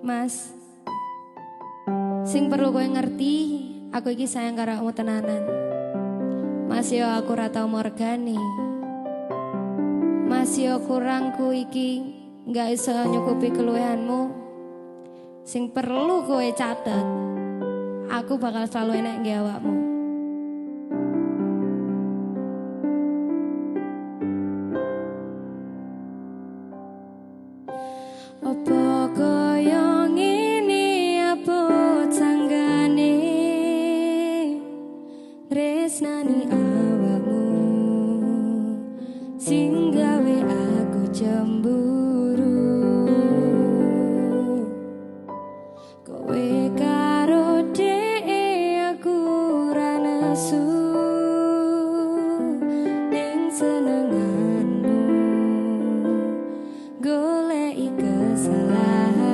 Mas. Sing perlu kowe ngerti, aku iki sayang karo kamu tenanan. Mas yo aku ora tau morgani. Mas yo kurangku iki nggak iso nyukupi keluhanmu. Sing perlu kowe catet, aku bakal selalu enak nggih awakmu. sing gawe aku cemburu. Golek karo dhewe aku ranesu ning Senenganmu golek kesalahan.